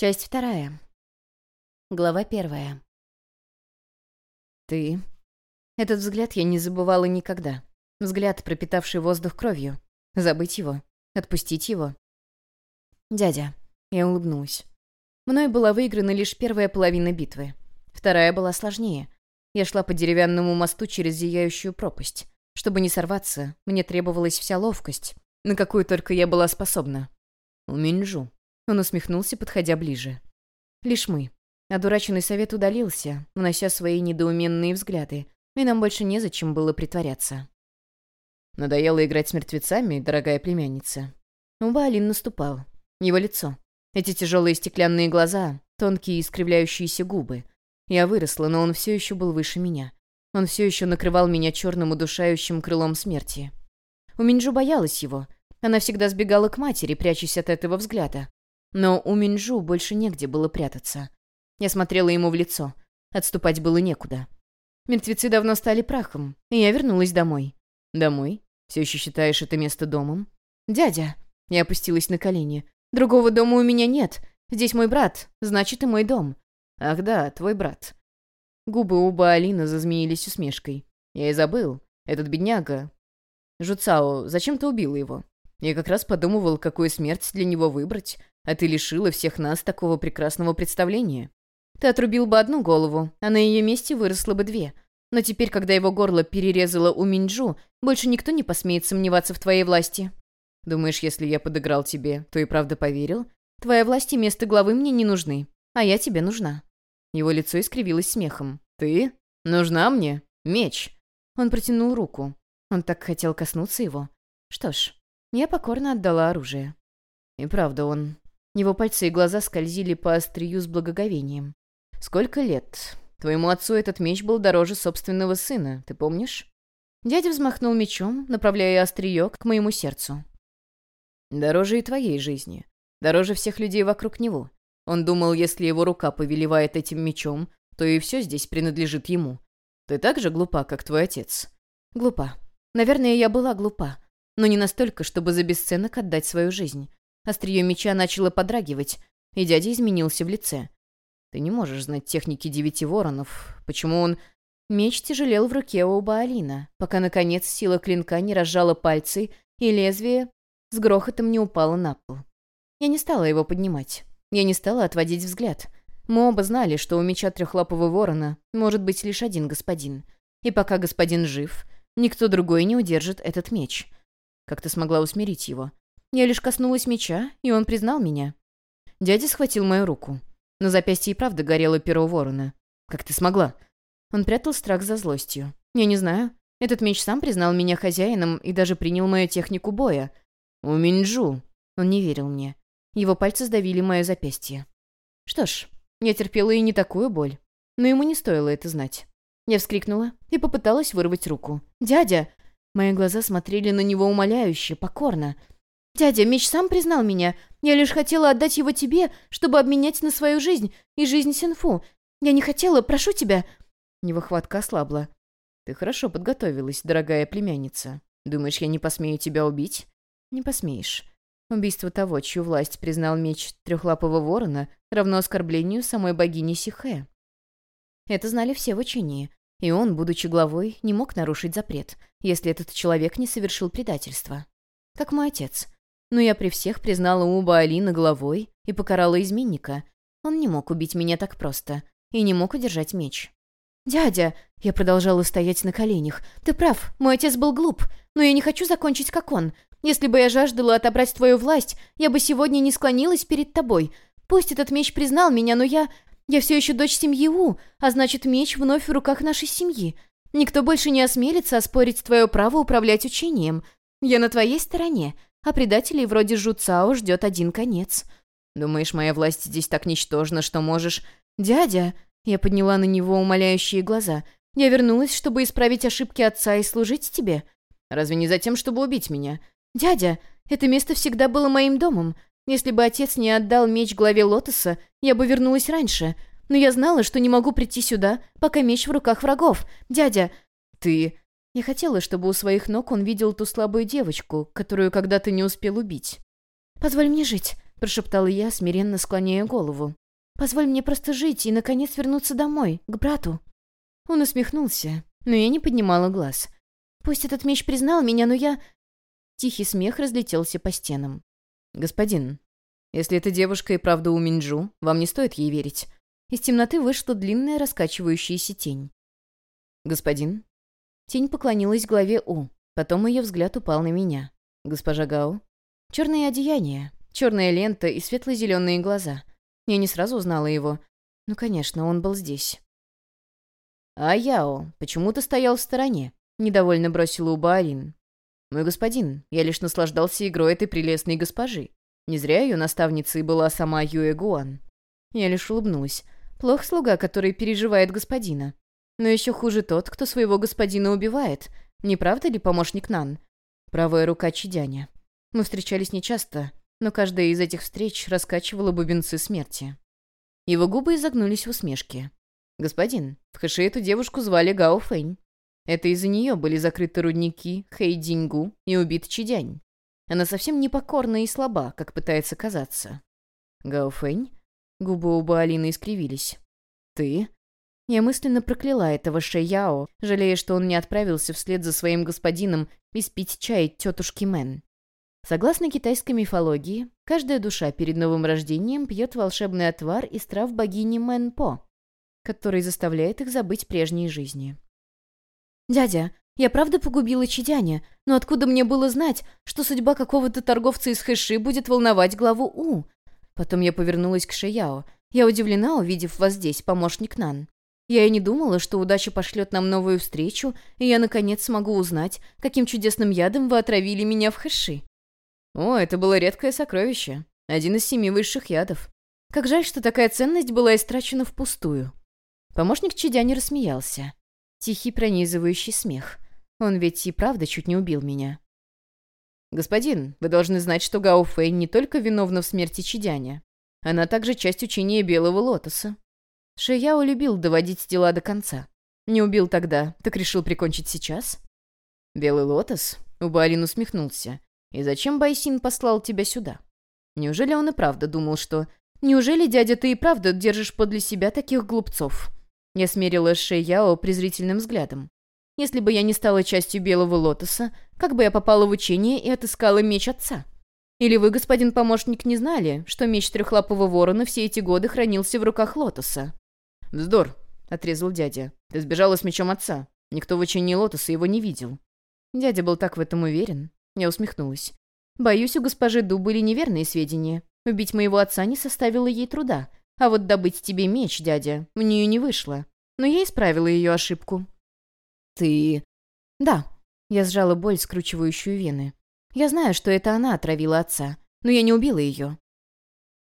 Часть вторая. Глава первая. Ты. Этот взгляд я не забывала никогда. Взгляд, пропитавший воздух кровью. Забыть его. Отпустить его. Дядя. Я улыбнулась. Мной была выиграна лишь первая половина битвы. Вторая была сложнее. Я шла по деревянному мосту через зияющую пропасть. Чтобы не сорваться, мне требовалась вся ловкость, на какую только я была способна. У Минджу. Он усмехнулся, подходя ближе. Лишь мы. Одураченный совет удалился, унося свои недоуменные взгляды, и нам больше незачем было притворяться. Надоело играть с мертвецами, дорогая племянница. Убаалин наступал. Его лицо. Эти тяжелые стеклянные глаза, тонкие искривляющиеся губы. Я выросла, но он все еще был выше меня. Он все еще накрывал меня черным удушающим крылом смерти. У Минджу боялась его. Она всегда сбегала к матери, прячась от этого взгляда. Но у Минджу больше негде было прятаться. Я смотрела ему в лицо. Отступать было некуда. Мертвецы давно стали прахом, и я вернулась домой. Домой? Все еще считаешь это место домом? Дядя. Я опустилась на колени. Другого дома у меня нет. Здесь мой брат, значит и мой дом. Ах да, твой брат. Губы у Баалина зазмеились усмешкой. Я и забыл. Этот бедняга. Жуцао, зачем ты убила его? Я как раз подумывал, какую смерть для него выбрать. А ты лишила всех нас такого прекрасного представления. Ты отрубил бы одну голову, а на ее месте выросло бы две. Но теперь, когда его горло перерезало у Минджу, больше никто не посмеет сомневаться в твоей власти. Думаешь, если я подыграл тебе, то и правда поверил? Твоя власть и место главы мне не нужны, а я тебе нужна». Его лицо искривилось смехом. «Ты? Нужна мне? Меч!» Он протянул руку. Он так хотел коснуться его. Что ж, я покорно отдала оружие. И правда, он его пальцы и глаза скользили по острию с благоговением. «Сколько лет? Твоему отцу этот меч был дороже собственного сына, ты помнишь?» Дядя взмахнул мечом, направляя острие к моему сердцу. «Дороже и твоей жизни. Дороже всех людей вокруг него. Он думал, если его рука повелевает этим мечом, то и все здесь принадлежит ему. Ты так же глупа, как твой отец?» «Глупа. Наверное, я была глупа. Но не настолько, чтобы за бесценок отдать свою жизнь. Острие меча начало подрагивать, и дядя изменился в лице. «Ты не можешь знать техники девяти воронов. Почему он...» Меч тяжелел в руке у Баалина, пока, наконец, сила клинка не разжала пальцы, и лезвие с грохотом не упало на пол. Я не стала его поднимать. Я не стала отводить взгляд. Мы оба знали, что у меча трехлапого ворона может быть лишь один господин. И пока господин жив, никто другой не удержит этот меч. Как ты смогла усмирить его? Я лишь коснулась меча, и он признал меня. Дядя схватил мою руку. На запястье и правда горело перо ворона. «Как ты смогла?» Он прятал страх за злостью. «Я не знаю. Этот меч сам признал меня хозяином и даже принял мою технику боя. У Минджу». Он не верил мне. Его пальцы сдавили мое запястье. Что ж, я терпела и не такую боль. Но ему не стоило это знать. Я вскрикнула и попыталась вырвать руку. «Дядя!» Мои глаза смотрели на него умоляюще, покорно. «Дядя, меч сам признал меня. Я лишь хотела отдать его тебе, чтобы обменять на свою жизнь и жизнь Синфу. Я не хотела, прошу тебя...» Его хватка ослабла. «Ты хорошо подготовилась, дорогая племянница. Думаешь, я не посмею тебя убить?» «Не посмеешь. Убийство того, чью власть признал меч трехлапого ворона, равно оскорблению самой богини Сихэ. Это знали все в учении, и он, будучи главой, не мог нарушить запрет, если этот человек не совершил предательства. Как мой отец. Но я при всех признала Уба Алина головой и покарала изменника. Он не мог убить меня так просто и не мог удержать меч. «Дядя!» — я продолжала стоять на коленях. «Ты прав, мой отец был глуп, но я не хочу закончить, как он. Если бы я жаждала отобрать твою власть, я бы сегодня не склонилась перед тобой. Пусть этот меч признал меня, но я... Я все еще дочь семьи У, а значит, меч вновь в руках нашей семьи. Никто больше не осмелится оспорить твое право управлять учением. Я на твоей стороне, а предателей вроде Жуцао ждет один конец. Думаешь, моя власть здесь так ничтожна, что можешь... Дядя!» Я подняла на него умоляющие глаза. «Я вернулась, чтобы исправить ошибки отца и служить тебе. Разве не за тем, чтобы убить меня? Дядя, это место всегда было моим домом. Если бы отец не отдал меч главе Лотоса, я бы вернулась раньше. Но я знала, что не могу прийти сюда, пока меч в руках врагов. Дядя, ты...» Я хотела, чтобы у своих ног он видел ту слабую девочку, которую когда-то не успел убить. «Позволь мне жить. прошептала я, смиренно склоняя голову. «Позволь мне просто жить и, наконец, вернуться домой, к брату». Он усмехнулся, но я не поднимала глаз. «Пусть этот меч признал меня, но я...» Тихий смех разлетелся по стенам. «Господин, если эта девушка и правда у Минджу, вам не стоит ей верить». Из темноты вышла длинная раскачивающаяся тень. «Господин?» Тень поклонилась главе У, потом ее взгляд упал на меня. «Госпожа Гао?» Черное одеяние, черная лента и светло-зеленые глаза. Я не сразу узнала его. Ну, конечно, он был здесь. «А Яо, почему ты стоял в стороне?» — недовольно бросила Уба Алин. «Мой господин, я лишь наслаждался игрой этой прелестной госпожи. Не зря ее наставницей была сама Юэ Гуан». Я лишь улыбнулась. Плох слуга, который переживает господина. Но еще хуже тот, кто своего господина убивает. Не правда ли помощник Нан? Правая рука Чидяня. Мы встречались нечасто, но каждая из этих встреч раскачивала бубенцы смерти. Его губы изогнулись в усмешке. «Господин, в Хэши эту девушку звали Гао Фэнь. Это из-за нее были закрыты рудники Хэй Дингу и убит Чидянь. Она совсем непокорна и слаба, как пытается казаться». «Гао Фэнь?» Губы у Баалины искривились. «Ты?» Я мысленно прокляла этого Шэяо, жалея, что он не отправился вслед за своим господином испить чай тетушки Мэн. Согласно китайской мифологии, каждая душа перед новым рождением пьет волшебный отвар из трав богини Мэн-По, который заставляет их забыть прежние жизни. «Дядя, я правда погубила Чидяня, но откуда мне было знать, что судьба какого-то торговца из Хэши будет волновать главу У?» Потом я повернулась к Шияо. Я удивлена, увидев вас здесь, помощник Нан. Я и не думала, что удача пошлет нам новую встречу, и я, наконец, смогу узнать, каким чудесным ядом вы отравили меня в Хэши. О, это было редкое сокровище. Один из семи высших ядов. Как жаль, что такая ценность была истрачена впустую. Помощник Чидяни рассмеялся. Тихий пронизывающий смех. Он ведь и правда чуть не убил меня. «Господин, вы должны знать, что Гао Фэй не только виновна в смерти Чидяня. Она также часть учения Белого Лотоса. Шияо любил доводить дела до конца. Не убил тогда, так решил прикончить сейчас?» «Белый Лотос?» — Убалин усмехнулся. И зачем Байсин послал тебя сюда? Неужели он и правда думал, что... Неужели, дядя, ты и правда держишь подле себя таких глупцов?» Я смерила Шэйяо презрительным взглядом. «Если бы я не стала частью Белого Лотоса, как бы я попала в учение и отыскала меч отца? Или вы, господин помощник, не знали, что меч трехлапого ворона все эти годы хранился в руках Лотоса?» «Вздор», — отрезал дядя. «Ты сбежала с мечом отца. Никто в учении Лотоса его не видел». Дядя был так в этом уверен. Я усмехнулась. «Боюсь, у госпожи Ду были неверные сведения. Убить моего отца не составило ей труда. А вот добыть тебе меч, дядя, у нее не вышло. Но я исправила ее ошибку». «Ты...» «Да». Я сжала боль, скручивающую вены. «Я знаю, что это она отравила отца, но я не убила ее».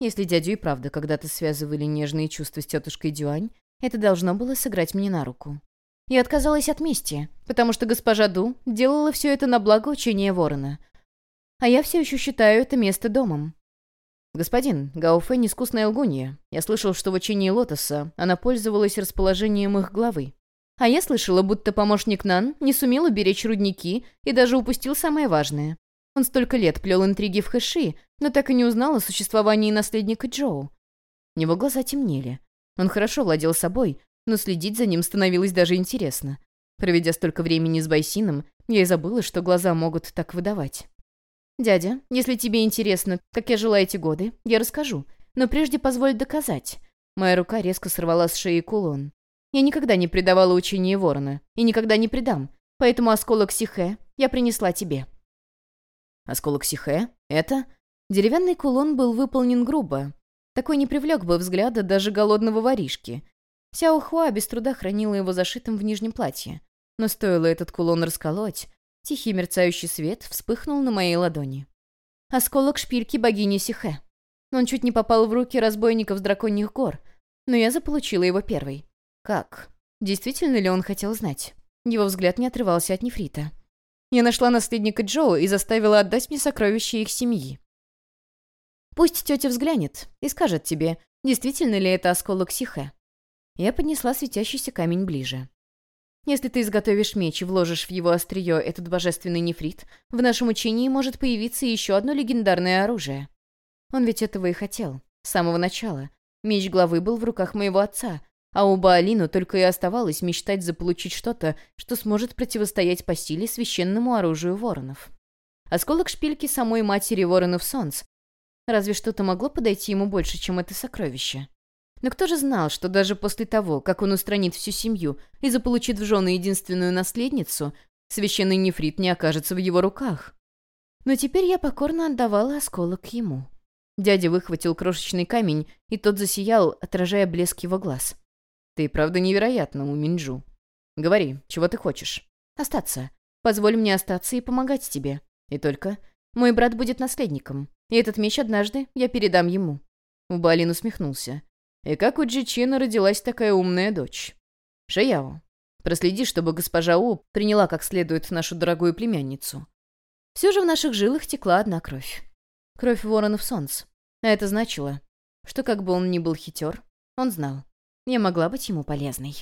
Если дядю и правда когда-то связывали нежные чувства с тетушкой Дюань, это должно было сыграть мне на руку. Я отказалась от мести, потому что госпожа Ду делала все это на благо учения ворона. А я все еще считаю это место домом. «Господин, Гауфэ — искусная лгунья. Я слышал, что в учении Лотоса она пользовалась расположением их главы. А я слышала, будто помощник Нан не сумел уберечь рудники и даже упустил самое важное. Он столько лет плел интриги в Хэши, но так и не узнал о существовании наследника Джоу. Его глаза темнели. Он хорошо владел собой, но следить за ним становилось даже интересно. Проведя столько времени с Байсином, я и забыла, что глаза могут так выдавать. «Дядя, если тебе интересно, как я жила эти годы, я расскажу. Но прежде позволь доказать». Моя рука резко сорвала с шеи кулон. «Я никогда не предавала учение ворона. И никогда не предам. Поэтому осколок Сихе я принесла тебе». «Осколок Сихе? Это?» Деревянный кулон был выполнен грубо. Такой не привлек бы взгляда даже голодного воришки. Сяо Хуа без труда хранила его зашитым в нижнем платье. Но стоило этот кулон расколоть, тихий мерцающий свет вспыхнул на моей ладони. Осколок шпильки богини Сихэ. Он чуть не попал в руки разбойников с драконьих гор, но я заполучила его первой. Как? Действительно ли он хотел знать? Его взгляд не отрывался от нефрита. Я нашла наследника Джоу и заставила отдать мне сокровища их семьи. Пусть тетя взглянет и скажет тебе, действительно ли это осколок Сихэ. Я поднесла светящийся камень ближе. Если ты изготовишь меч и вложишь в его острие этот божественный нефрит, в нашем учении может появиться еще одно легендарное оружие. Он ведь этого и хотел. С самого начала. Меч главы был в руках моего отца, а у Баалину только и оставалось мечтать заполучить что-то, что сможет противостоять по силе священному оружию воронов. Осколок шпильки самой матери воронов Солнц. Разве что-то могло подойти ему больше, чем это сокровище? Но кто же знал, что даже после того, как он устранит всю семью и заполучит в жены единственную наследницу, священный нефрит не окажется в его руках? Но теперь я покорно отдавала осколок ему. Дядя выхватил крошечный камень, и тот засиял, отражая блеск его глаз. «Ты правда невероятна, Уминджу. Говори, чего ты хочешь?» «Остаться. Позволь мне остаться и помогать тебе. И только мой брат будет наследником, и этот меч однажды я передам ему». Убалин усмехнулся. «И как у Джичина родилась такая умная дочь?» «Шаяо, проследи, чтобы госпожа У приняла как следует нашу дорогую племянницу». Все же в наших жилах текла одна кровь. Кровь воронов солнц. А это значило, что как бы он ни был хитер, он знал, я могла быть ему полезной.